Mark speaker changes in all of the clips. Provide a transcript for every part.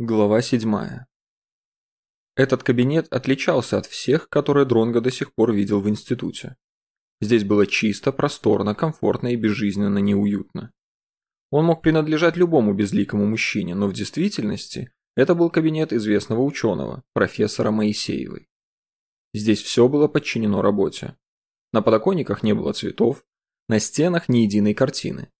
Speaker 1: Глава 7. Этот кабинет отличался от всех, которые Дронго до сих пор видел в институте. Здесь было чисто, просторно, комфортно и безжизненно неуютно. Он мог принадлежать любому безликому мужчине, но в действительности это был кабинет известного ученого, профессора Моисеевой. Здесь все было подчинено работе. На подоконниках не было цветов, на стенах ни единой картины.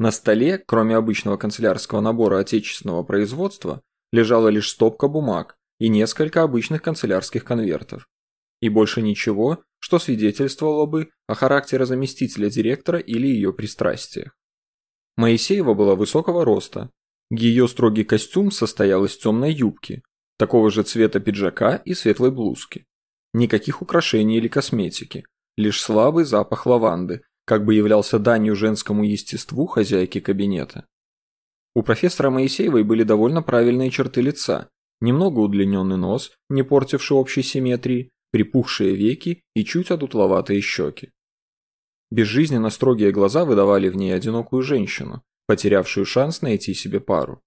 Speaker 1: На столе, кроме обычного канцелярского набора отечественного производства, лежала лишь стопка бумаг и несколько обычных канцелярских конвертов. И больше ничего, что свидетельствовало бы о характере заместителя директора или ее пристрастиях. Моисеева была высокого роста. Ее строгий костюм состоял из темной юбки, такого же цвета пиджака и светлой блузки. Никаких украшений или косметики, лишь слабый запах лаванды, как бы являлся данью женскому естеству хозяйки кабинета. У профессора Моисеевой были довольно правильные черты лица, немного удлиненный нос, не портивший общей симметрии, припухшие веки и чуть одутловатые щеки. Безжизненно строгие глаза выдавали в ней одинокую женщину, потерявшую шанс найти себе пару.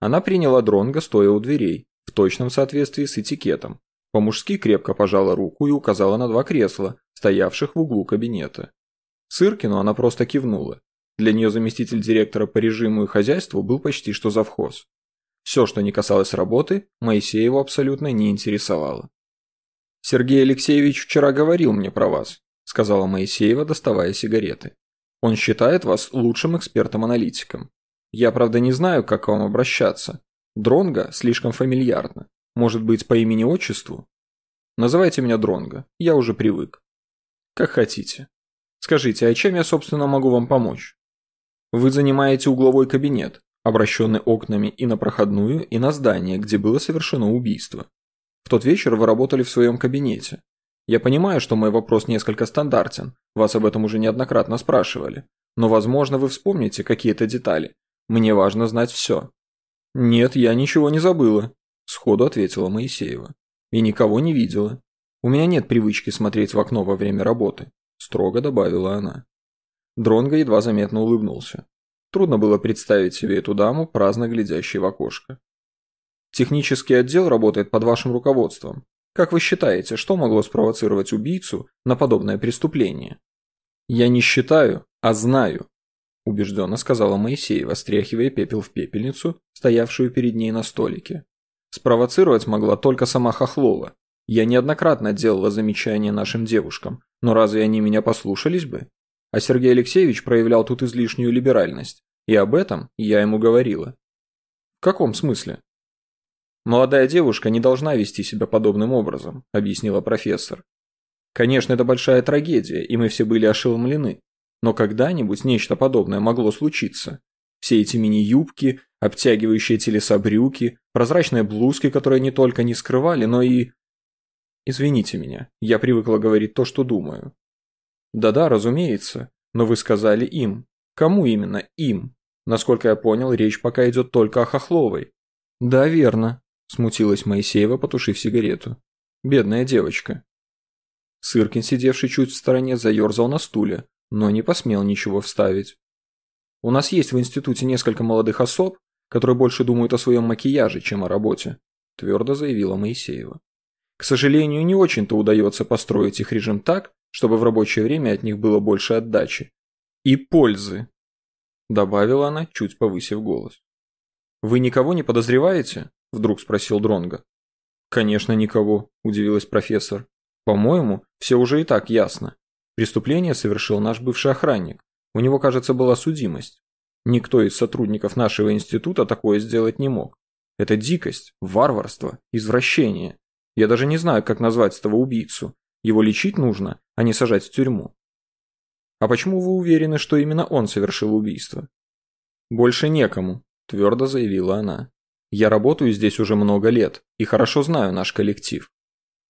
Speaker 1: Она приняла дронга, стоя у дверей, в точном соответствии с этикетом. По-мужски крепко пожала руку и указала на два кресла, стоявших в углу кабинета. Сыркину она просто кивнула, для нее заместитель директора по режиму и хозяйству был почти что завхоз. Все, что не касалось работы, Моисееву абсолютно не интересовало. «Сергей Алексеевич вчера говорил мне про вас», – сказала Моисеева, доставая сигареты. «Он считает вас лучшим экспертом-аналитиком. Я, правда, не знаю, как к вам обращаться. Дронга слишком фамильярно. Может быть, по имени-отчеству? Называйте меня Дронга, я уже привык. Как хотите. Скажите, а чем я, собственно, могу вам помочь? Вы занимаете угловой кабинет, обращенный окнами и на проходную, и на здание, где было совершено убийство. В тот вечер вы работали в своем кабинете. Я понимаю, что мой вопрос несколько стандартен, вас об этом уже неоднократно спрашивали. Но, возможно, вы вспомните какие-то детали. Мне важно знать все. Нет, я ничего не забыла, сходу ответила Моисеева. И никого не видела. У меня нет привычки смотреть в окно во время работы, строго добавила она. Дронго едва заметно улыбнулся. Трудно было представить себе эту даму, праздно глядящей в окошко. Технический отдел работает под вашим руководством. Как вы считаете, что могло спровоцировать убийцу на подобное преступление? Я не считаю, а знаю, убежденно сказала Моисеева, стряхивая пепел в пепельницу, стоявшую перед ней на столике. Спровоцировать могла только сама Хохлова. Я неоднократно делала замечания нашим девушкам, но разве они меня послушались бы? А Сергей Алексеевич проявлял тут излишнюю либеральность. И об этом я ему говорила. В каком смысле? Молодая девушка не должна вести себя подобным образом, объяснила профессор. Конечно, это большая трагедия, и мы все были ошеломлены. Но когда-нибудь нечто подобное могло случиться. Все эти мини-юбки, обтягивающие телеса брюки, прозрачные блузки, которые не только не скрывали, но и... Извините меня, я привыкла говорить то, что думаю. Да-да, разумеется. Но вы сказали им. Кому именно им? Насколько я понял, речь пока идет только о Хохловой. Да, верно. Смутилась Моисеева, потушив сигарету. Бедная девочка. Сыркин, сидевший чуть в стороне, заерзал на стуле, но не посмел ничего вставить. У нас есть в институте несколько молодых особ, которые больше думают о своем макияже, чем о работе, твердо заявила Моисеева. К сожалению, не очень-то удается построить их режим так, чтобы в рабочее время от них было больше отдачи. И пользы, добавила она, чуть повысив голос. Вы никого не подозреваете? вдруг спросил Дронга. Конечно, никого, удивилась профессор. По-моему, все уже и так ясно. Преступление совершил наш бывший охранник. У него, кажется, была судимость. Никто из сотрудников нашего института такое сделать не мог. Это дикость, варварство, извращение. Я даже не знаю, как назвать этого убийцу. Его лечить нужно, а не сажать в тюрьму. А почему вы уверены, что именно он совершил убийство? Больше некому, твердо заявила она. Я работаю здесь уже много лет и хорошо знаю наш коллектив.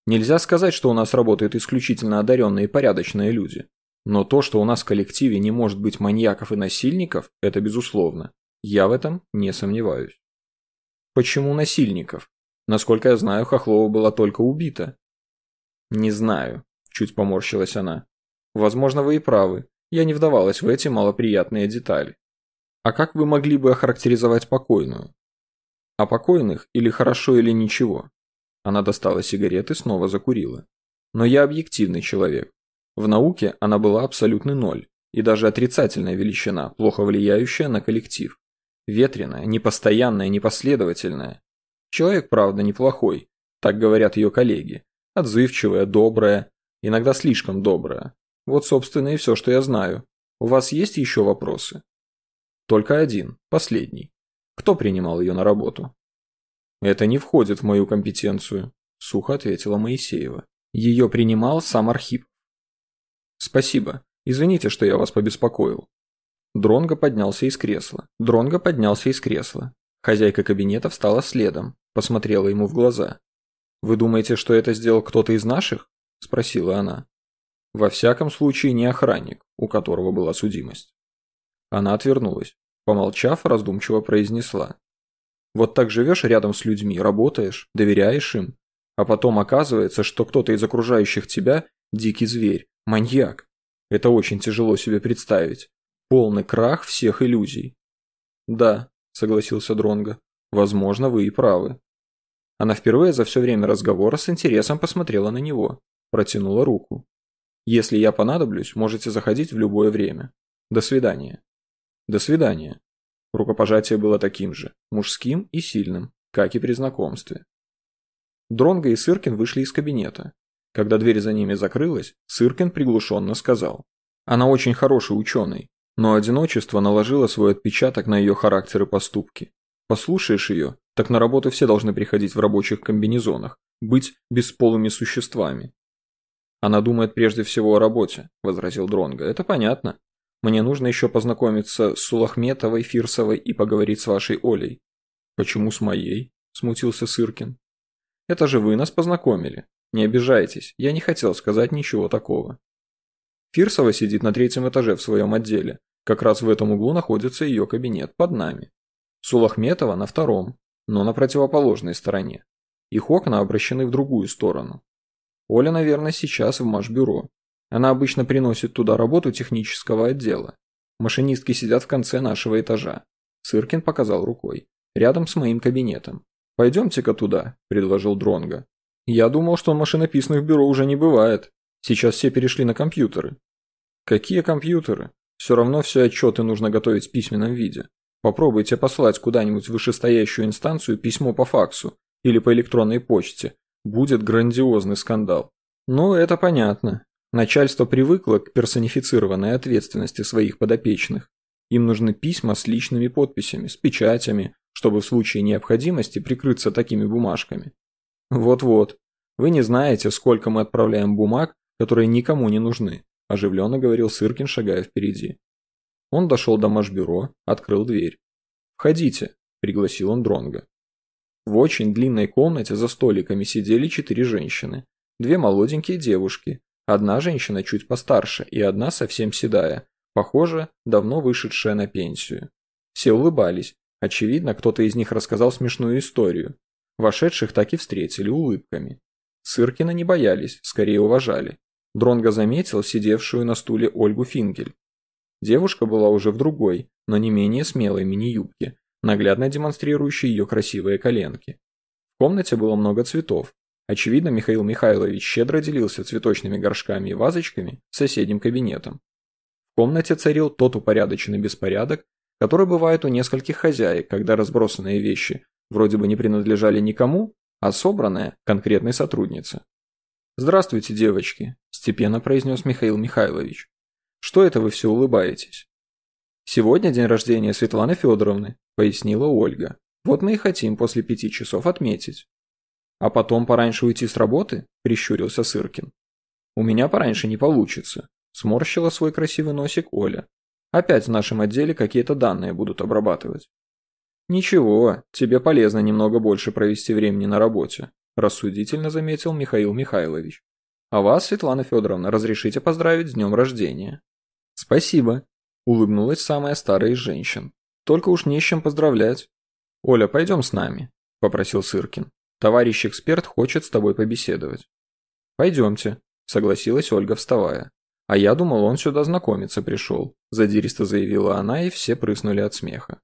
Speaker 1: Нельзя сказать, что у нас работают исключительно одаренные и порядочные люди. Но то, что у нас в коллективе не может быть маньяков и насильников, это безусловно. Я в этом не сомневаюсь. Почему насильников? Насколько я знаю, Хохлова была только убита. Не знаю, чуть поморщилась она. Возможно, вы и правы. Я не вдавалась в эти малоприятные детали. А как вы могли бы охарактеризовать покойную? О покойных или хорошо или ничего. Она достала сигареты, снова закурила. Но я объективный человек. В науке она была абсолютный ноль, и даже отрицательная величина, плохо влияющая на коллектив. Ветреная, непостоянная, непоследовательная. Человек, правда, неплохой, так говорят ее коллеги. Отзывчивая, добрая, иногда слишком добрая. Вот, собственно, и все, что я знаю. У вас есть еще вопросы? Только один, последний. Кто принимал ее на работу? Это не входит в мою компетенцию, сухо ответила Моисеева. Ее принимал сам Архип. Спасибо. Извините, что я вас побеспокоил. Дронго поднялся из кресла. Дронго поднялся из кресла. Хозяйка кабинета встала следом, посмотрела ему в глаза. «Вы думаете, что это сделал кто-то из наших?» – спросила она. «Во всяком случае, не охранник, у которого была судимость». Она отвернулась. Помолчав, раздумчиво произнесла. «Вот так живешь рядом с людьми, работаешь, доверяешь им, а потом оказывается, что кто-то из окружающих тебя – дикий зверь, маньяк. Это очень тяжело себе представить. Полный крах всех иллюзий». «Да», – согласился Дронго. «Возможно, вы и правы». Она впервые за все время разговора с интересом посмотрела на него, протянула руку. «Если я понадоблюсь, можете заходить в любое время. До свидания». «До свидания». Рукопожатие было таким же, мужским и сильным, как и при знакомстве. Дронго и Сыркин вышли из кабинета. Когда дверь за ними закрылась, Сыркин приглушенно сказал. «Она очень хороший ученый, но одиночество наложило свой отпечаток на ее характер и поступки. Послушаешь ее, так на работу все должны приходить в рабочих комбинезонах, быть бесполыми существами. Она думает прежде всего о работе, возразил Дронга. Это понятно. Мне нужно еще познакомиться с Сулахметовой, Фирсовой и поговорить с вашей Олей. Почему с моей? Смутился Сыркин. Это же вы нас познакомили. Не обижайтесь, я не хотел сказать ничего такого. Фирсова сидит на третьем этаже в своем отделе. Как раз в этом углу находится ее кабинет, под нами. Сулахметова на втором, но на противоположной стороне. Их окна обращены в другую сторону. Оля, наверное, сейчас в Машбюро. Она обычно приносит туда работу технического отдела. Машинистки сидят в конце нашего этажа. Сыркин показал рукой. Рядом с моим кабинетом. «Пойдемте-ка туда», – предложил Дронга. «Я думал, что машинописных бюро уже не бывает. Сейчас все перешли на компьютеры». «Какие компьютеры? Все равно все отчеты нужно готовить в письменном виде. Попробуйте послать куда-нибудь в вышестоящую инстанцию письмо по факсу или по электронной почте. Будет грандиозный скандал. Ну, это понятно. Начальство привыкло к персонифицированной ответственности своих подопечных. Им нужны письма с личными подписями, с печатями, чтобы в случае необходимости прикрыться такими бумажками. Вот-вот. Вы не знаете, сколько мы отправляем бумаг, которые никому не нужны, оживленно говорил Сыркин, шагая впереди. Он дошел до машбюро, открыл дверь. «Входите», – пригласил он Дронга. В очень длинной комнате за столиками сидели четыре женщины. Две молоденькие девушки. Одна женщина чуть постарше и одна совсем седая, похоже, давно вышедшая на пенсию. Все улыбались. Очевидно, кто-то из них рассказал смешную историю. Вошедших так и встретили улыбками. Сыркина не боялись, скорее уважали. Дронго заметил сидевшую на стуле Ольгу Фингель. Девушка была уже в другой, но не менее смелой мини-юбке, наглядно демонстрирующей ее красивые коленки. В комнате было много цветов. Очевидно, Михаил Михайлович щедро делился цветочными горшками и вазочками с соседним кабинетом. В комнате царил тот упорядоченный беспорядок, который бывает у нескольких хозяек, когда разбросанные вещи вроде бы не принадлежали никому, а собранные конкретной сотруднице. «Здравствуйте, девочки», – степенно произнес Михаил Михайлович. Что это вы все улыбаетесь? Сегодня день рождения Светланы Федоровны, пояснила Ольга. Вот мы и хотим после пяти часов отметить. А потом пораньше уйти с работы? Прищурился Сыркин. У меня пораньше не получится. Сморщила свой красивый носик Оля. Опять в нашем отделе какие-то данные будут обрабатывать. Ничего, тебе полезно немного больше провести времени на работе, рассудительно заметил Михаил Михайлович. А вас, Светлана Федоровна, разрешите поздравить с днем рождения. «Спасибо», – улыбнулась самая старая из женщин. «Только уж не с чем поздравлять». «Оля, пойдем с нами», – попросил Сыркин. «Товарищ эксперт хочет с тобой побеседовать». «Пойдемте», – согласилась Ольга, вставая. «А я думал, он сюда знакомиться пришел», – задиристо заявила она, и все прыснули от смеха.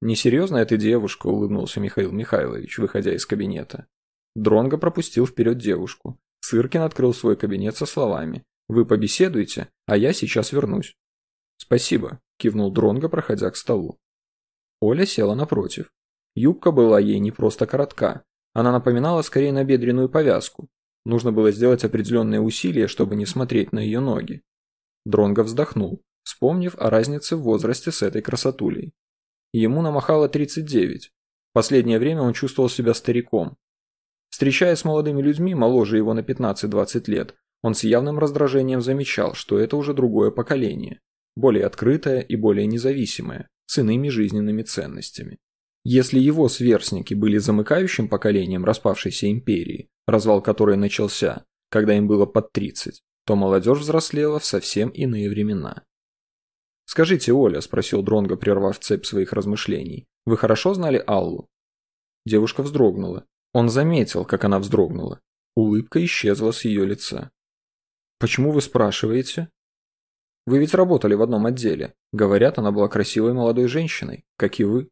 Speaker 1: Несерьезная ты девушка, улыбнулся Михаил Михайлович, выходя из кабинета. Дронго пропустил вперед девушку. Сыркин открыл свой кабинет со словами «Вы побеседуете, а я сейчас вернусь». «Спасибо», – кивнул Дронго, проходя к столу. Оля села напротив. Юбка была ей не просто коротка, она напоминала скорее набедренную повязку. Нужно было сделать определенные усилия, чтобы не смотреть на ее ноги. Дронго вздохнул, вспомнив о разнице в возрасте с этой красотулей. Ему намахало 39. Последнее время он чувствовал себя стариком. Встречаясь с молодыми людьми, моложе его на 15-20 лет, он с явным раздражением замечал, что это уже другое поколение, более открытое и более независимое, с иными жизненными ценностями. Если его сверстники были замыкающим поколением распавшейся империи, развал которой начался, когда им было под 30, то молодежь взрослела в совсем иные времена. «Скажите, Оля», – спросил Дронго, прервав цепь своих размышлений, – «вы хорошо знали Аллу?» Девушка вздрогнула. Он заметил, как она вздрогнула. Улыбка исчезла с ее лица. «Почему вы спрашиваете?» «Вы ведь работали в одном отделе. Говорят, она была красивой молодой женщиной, как и вы».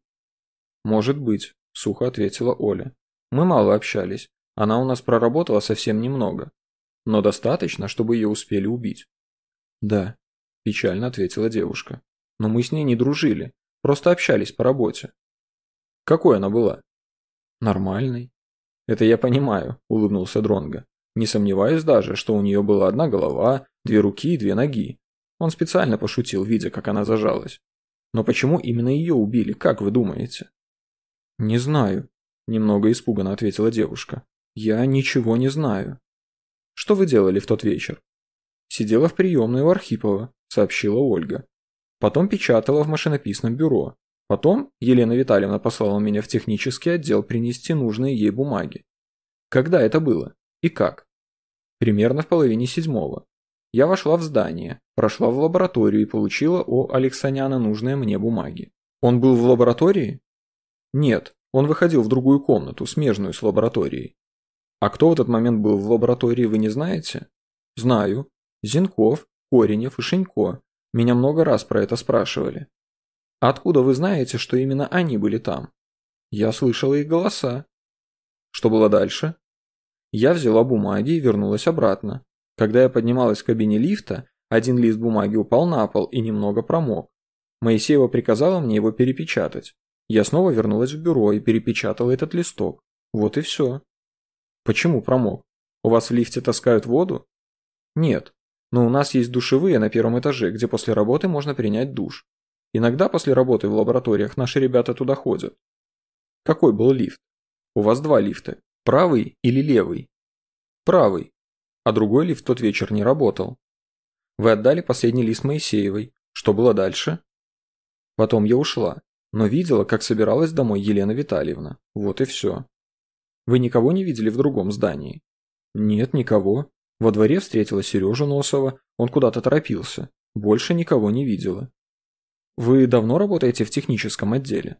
Speaker 1: «Может быть», – сухо ответила Оля. «Мы мало общались. Она у нас проработала совсем немного. Но достаточно, чтобы ее успели убить». «Да», – печально ответила девушка. «Но мы с ней не дружили. Просто общались по работе». «Какой она была?» «Нормальной». «Это я понимаю», – улыбнулся Дронго. «Не сомневаюсь даже, что у нее была одна голова, две руки и две ноги. Он специально пошутил, видя, как она зажалась. Но почему именно ее убили, как вы думаете?» «Не знаю», – немного испуганно ответила девушка. «Я ничего не знаю». «Что вы делали в тот вечер?» «Сидела в приемной у Архипова», – сообщила Ольга. «Потом печатала в машинописном бюро. Потом Елена Витальевна послала меня в технический отдел принести нужные ей бумаги. Когда это было? И как?» «Примерно в половине седьмого. Я вошла в здание, прошла в лабораторию и получила у Алексаняна нужные мне бумаги. Он был в лаборатории? Нет, он выходил в другую комнату, смежную с лабораторией. А кто в этот момент был в лаборатории, вы не знаете? Знаю. Зинков, Коренев и Шенько. Меня много раз про это спрашивали. Откуда вы знаете, что именно они были там? Я слышала их голоса. Что было дальше? Я взяла бумаги и вернулась обратно. Когда я поднималась в кабине лифта, один лист бумаги упал на пол и немного промок. Моисеева приказала мне его перепечатать. Я снова вернулась в бюро и перепечатала этот листок. Вот и все. Почему промок? У вас в лифте таскают воду? Нет. Но у нас есть душевые на первом этаже, где после работы можно принять душ. Иногда после работы в лабораториях наши ребята туда ходят. Какой был лифт? У вас два лифта. Правый или левый? Правый. А другой лифт в тот вечер не работал. Вы отдали последний лист Моисеевой. Что было дальше? Потом я ушла но видела, как собиралась домой Елена Витальевна. Вот и все. Вы никого не видели в другом здании? Нет, никого. Во дворе встретила Сережу Носова, он куда-то торопился. Больше никого не видела. Вы давно работаете в техническом отделе?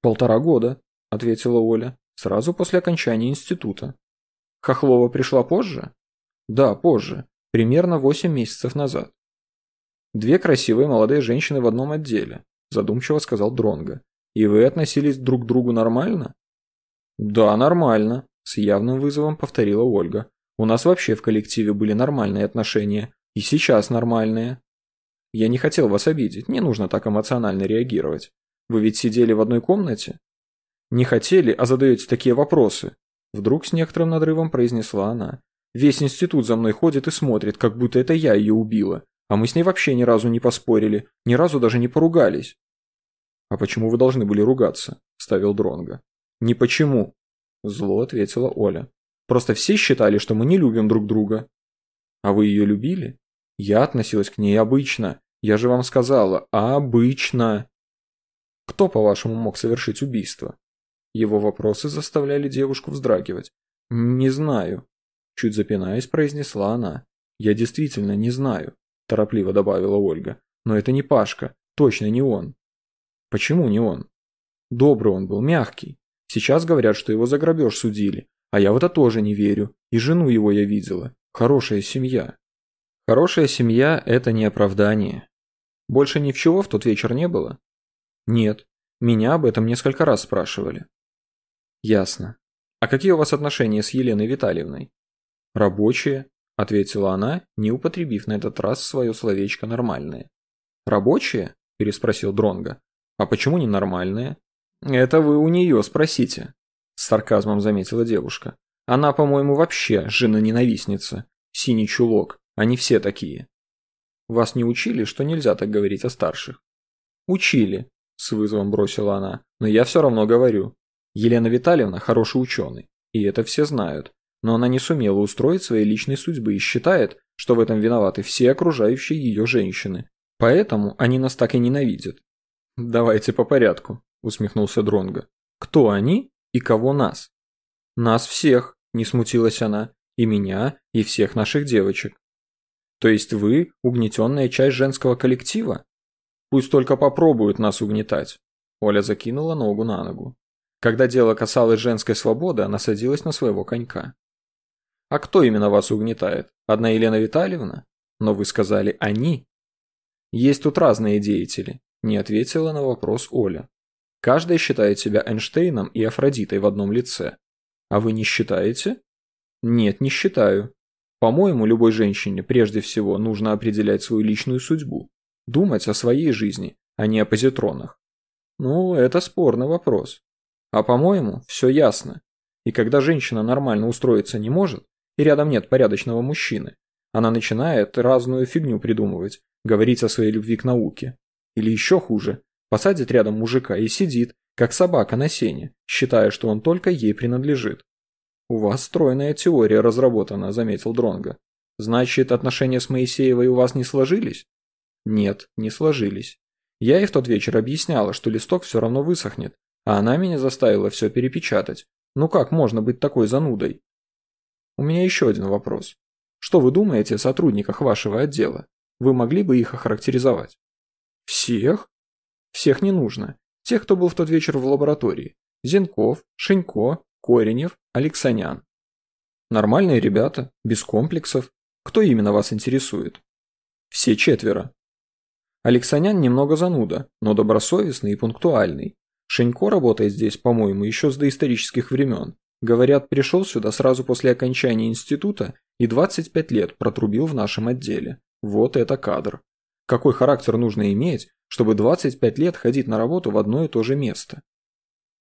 Speaker 1: Полтора года, ответила Оля, сразу после окончания института. Хохлова пришла позже? Да, позже, примерно восемь месяцев назад. Две красивые молодые женщины в одном отделе задумчиво сказал Дронга. И вы относились друг к другу нормально? Да, нормально, с явным вызовом повторила Ольга. У нас вообще в коллективе были нормальные отношения, и сейчас нормальные. Я не хотел вас обидеть, не нужно так эмоционально реагировать. Вы ведь сидели в одной комнате? Не хотели, а задаете такие вопросы. Вдруг с некоторым надрывом произнесла она. Весь институт за мной ходит и смотрит, как будто это я ее убила. А мы с ней вообще ни разу не поспорили, ни разу даже не поругались. «А почему вы должны были ругаться?» – ставил Дронга. «Не почему», – зло ответила Оля. «Просто все считали, что мы не любим друг друга». «А вы ее любили?» «Я относилась к ней обычно. Я же вам сказала, обычно». «Кто, по-вашему, мог совершить убийство?» Его вопросы заставляли девушку вздрагивать. «Не знаю», – чуть запинаясь, произнесла она. «Я действительно не знаю», – торопливо добавила Ольга. «Но это не Пашка, точно не он». Почему не он? Добрый он был, мягкий. Сейчас говорят, что его за грабеж судили, а я в это тоже не верю. И жену его я видела. Хорошая семья. Хорошая семья – это не оправдание. Больше ни в чего в тот вечер не было? Нет. Меня об этом несколько раз спрашивали. Ясно. А какие у вас отношения с Еленой Витальевной? Рабочие, ответила она, не употребив на этот раз свое словечко нормальное. Рабочие? переспросил Дронга. А почему не нормальные? Это вы у нее спросите, с сарказмом заметила девушка. Она, по-моему, вообще жена-ненавистница. Синий чулок. Они все такие. Вас не учили, что нельзя так говорить о старших? Учили, с вызовом бросила она. Но я все равно говорю. Елена Витальевна хороший ученый. И это все знают. Но она не сумела устроить своей личной судьбы и считает, что в этом виноваты все окружающие ее женщины. Поэтому они нас так и ненавидят. Давайте по порядку, усмехнулся Дронга. Кто они и кого нас? Нас всех, не смутилась она, и меня, и всех наших девочек. То есть вы угнетенная часть женского коллектива? Пусть только попробуют нас угнетать. Оля закинула ногу на ногу. Когда дело касалось женской свободы, она садилась на своего конька. А кто именно вас угнетает? Одна Елена Витальевна? Но вы сказали «они». Есть тут разные деятели, не ответила на вопрос Оля. Каждая считает себя Эйнштейном и Афродитой в одном лице. А вы не считаете? Нет, не считаю. По-моему, любой женщине прежде всего нужно определять свою личную судьбу, думать о своей жизни, а не о позитронах. Ну, это спорный вопрос. А по-моему, все ясно. И когда женщина нормально устроиться не может, и рядом нет порядочного мужчины, она начинает разную фигню придумывать, говорить о своей любви к науке. Или еще хуже, посадит рядом мужика и сидит, как собака на сене, считая, что он только ей принадлежит. «У вас стройная теория разработана», — заметил Дронга. «Значит, отношения с Моисеевой у вас не сложились?» «Нет, не сложились. Я ей в тот вечер объясняла, что листок все равно высохнет, а она меня заставила все перепечатать. Ну как можно быть такой занудой?» «У меня еще один вопрос. Что вы думаете о сотрудниках вашего отдела? Вы могли бы их охарактеризовать?» «Всех?» «Всех не нужно. Тех, кто был в тот вечер в лаборатории. Зенков, Шенько, Коренев, Алексанян. Нормальные ребята, без комплексов. Кто именно вас интересует? Все четверо. Алексанян немного зануда, но добросовестный и пунктуальный. Шенько работает здесь, по-моему, еще с доисторических времен. Говорят, пришел сюда сразу после окончания института и 25 лет протрубил в нашем отделе. Вот это кадр. Какой характер нужно иметь, чтобы 25 лет ходить на работу в одно и то же место.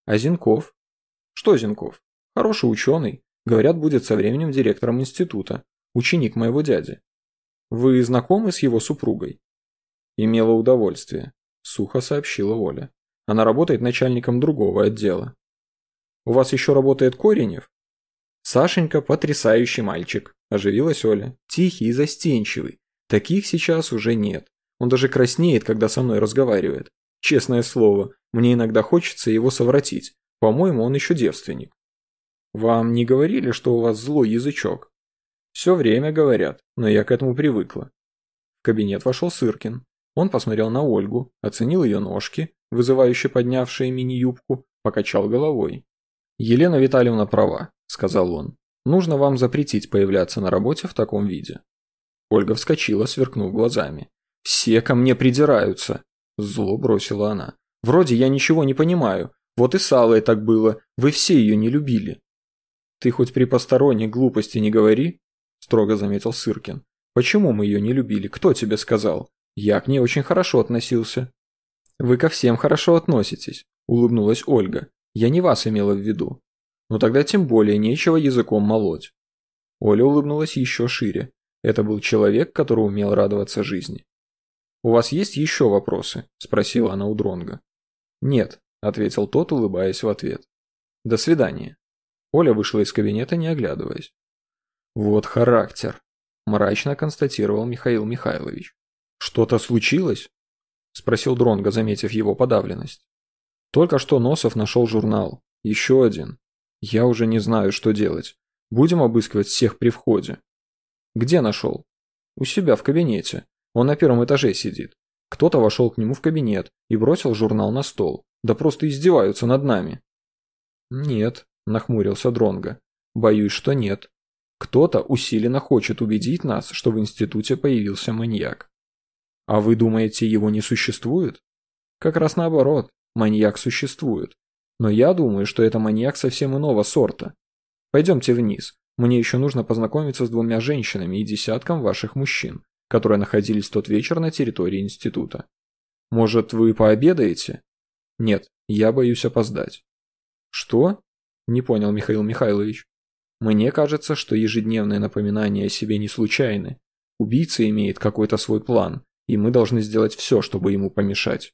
Speaker 1: А Зинков? Что Зинков? Хороший ученый. Говорят, будет со временем директором института. Ученик моего дяди. Вы знакомы с его супругой? Имела удовольствие. Сухо сообщила Оля. Она работает начальником другого отдела. У вас еще работает Коренев? Сашенька потрясающий мальчик, оживилась Оля. Тихий и застенчивый. Таких сейчас уже нет. Он даже краснеет, когда со мной разговаривает. Честное слово, мне иногда хочется его совратить. По-моему, он еще девственник. Вам не говорили, что у вас злой язычок? Все время говорят, но я к этому привыкла. В кабинет вошел Сыркин. Он посмотрел на Ольгу, оценил ее ножки, вызывающе поднявшие мини-юбку, покачал головой. «Елена Витальевна права», — сказал он. «Нужно вам запретить появляться на работе в таком виде». Ольга вскочила, сверкнув глазами. «Все ко мне придираются!» Зло бросила она. «Вроде я ничего не понимаю. Вот и с Аллой так было. Вы все ее не любили». «Ты хоть при посторонней глупости не говори», строго заметил Сыркин. «Почему мы ее не любили? Кто тебе сказал? Я к ней очень хорошо относился». «Вы ко всем хорошо относитесь», улыбнулась Ольга. «Я не вас имела в виду. Но тогда тем более нечего языком молоть». Оля улыбнулась еще шире. Это был человек, который умел радоваться жизни. «У вас есть еще вопросы?» – спросила она у Дронга. «Нет», – ответил тот, улыбаясь в ответ. «До свидания». Оля вышла из кабинета, не оглядываясь. «Вот характер», – мрачно констатировал Михаил Михайлович. «Что-то случилось?» – спросил Дронга, заметив его подавленность. «Только что Носов нашел журнал. Еще один. Я уже не знаю, что делать. Будем обыскивать всех при входе». «Где нашел?» «У себя в кабинете. Он на первом этаже сидит. Кто-то вошел к нему в кабинет и бросил журнал на стол. Да просто издеваются над нами. Нет, нахмурился Дронга. Боюсь, что нет. Кто-то усиленно хочет убедить нас, что в институте появился маньяк. А вы думаете, его не существует? Как раз наоборот. маньяк существует. Но я думаю, что это маньяк совсем иного сорта. Пойдемте вниз. Мне еще нужно познакомиться с двумя женщинами и десятком ваших мужчин, которые находились тот вечер на территории института. Может, вы пообедаете? Нет, я боюсь опоздать. Что? Не понял Михаил Михайлович. Мне кажется, что ежедневные напоминания о себе не случайны. Убийца имеет какой-то свой план, и мы должны сделать все, чтобы ему помешать.